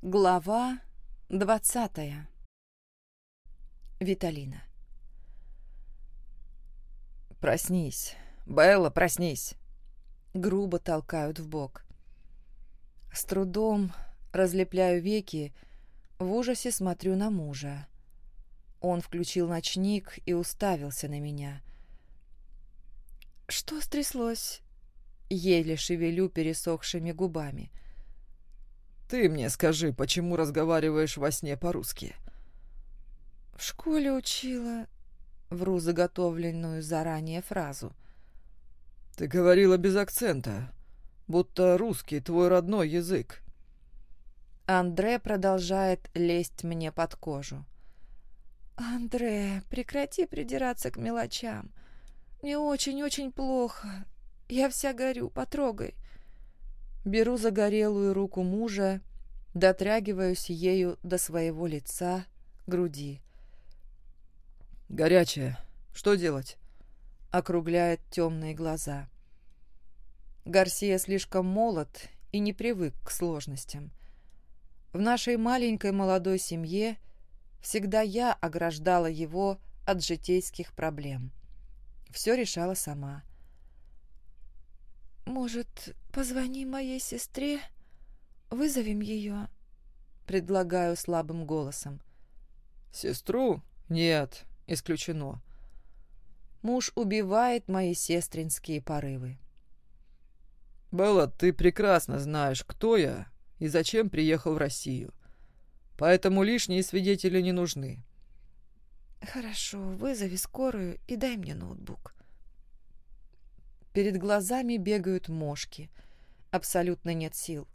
Глава двадцатая. Виталина. «Проснись, Белла, проснись!» Грубо толкают в бок. С трудом разлепляю веки, в ужасе смотрю на мужа. Он включил ночник и уставился на меня. «Что стряслось?» Еле шевелю пересохшими губами. «Ты мне скажи, почему разговариваешь во сне по-русски?» «В школе учила...» Вру заготовленную заранее фразу. «Ты говорила без акцента, будто русский твой родной язык». Андре продолжает лезть мне под кожу. «Андре, прекрати придираться к мелочам. Мне очень-очень плохо. Я вся горю, потрогай». Беру загорелую руку мужа, дотрагиваюсь ею до своего лица, груди. «Горячая. Что делать?» Округляет темные глаза. Гарсия слишком молод и не привык к сложностям. В нашей маленькой молодой семье всегда я ограждала его от житейских проблем. Все решала сама. «Может, позвони моей сестре? Вызовем ее?» Предлагаю слабым голосом. «Сестру? Нет, исключено». Муж убивает мои сестринские порывы. «Белла, ты прекрасно знаешь, кто я и зачем приехал в Россию. Поэтому лишние свидетели не нужны». «Хорошо, вызови скорую и дай мне ноутбук». Перед глазами бегают мошки. Абсолютно нет сил.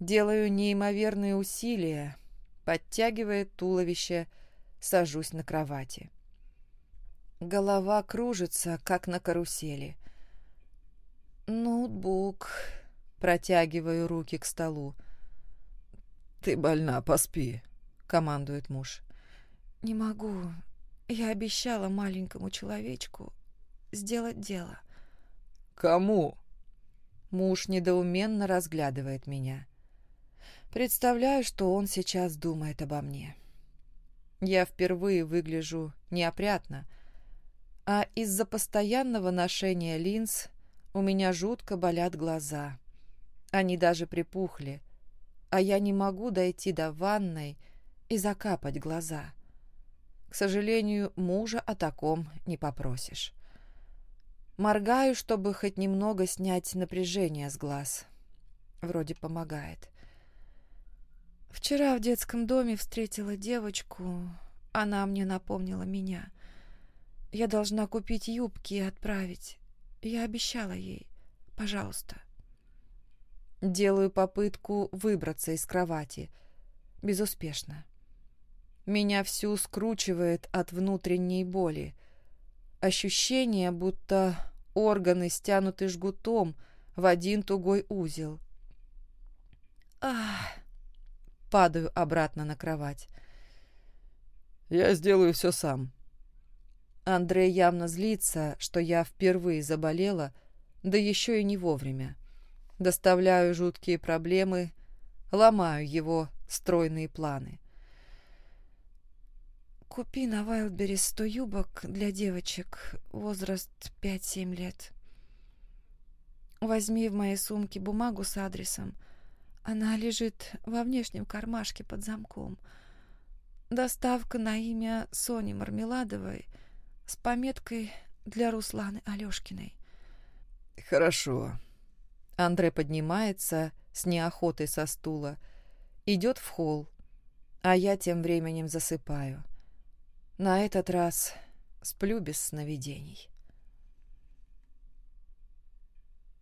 Делаю неимоверные усилия, подтягивая туловище, сажусь на кровати. Голова кружится, как на карусели. Ноутбук. Протягиваю руки к столу. «Ты больна, поспи», — командует муж. «Не могу. Я обещала маленькому человечку сделать дело. «Кому?» Муж недоуменно разглядывает меня. Представляю, что он сейчас думает обо мне. Я впервые выгляжу неопрятно, а из-за постоянного ношения линз у меня жутко болят глаза. Они даже припухли, а я не могу дойти до ванной и закапать глаза. К сожалению, мужа о таком не попросишь. Моргаю, чтобы хоть немного снять напряжение с глаз. Вроде помогает. Вчера в детском доме встретила девочку. Она мне напомнила меня. Я должна купить юбки и отправить. Я обещала ей. Пожалуйста. Делаю попытку выбраться из кровати. Безуспешно. Меня всю скручивает от внутренней боли. Ощущение, будто органы стянуты жгутом в один тугой узел. Ах! Падаю обратно на кровать. «Я сделаю все сам». Андрей явно злится, что я впервые заболела, да еще и не вовремя. Доставляю жуткие проблемы, ломаю его стройные планы. Купи на Вайлдберри сто юбок для девочек, возраст 5-7 лет. Возьми в моей сумке бумагу с адресом. Она лежит во внешнем кармашке под замком. Доставка на имя Сони Мармеладовой с пометкой для Русланы Алешкиной. Хорошо. Андре поднимается с неохотой со стула, идет в холл, а я тем временем засыпаю. На этот раз сплю без сновидений.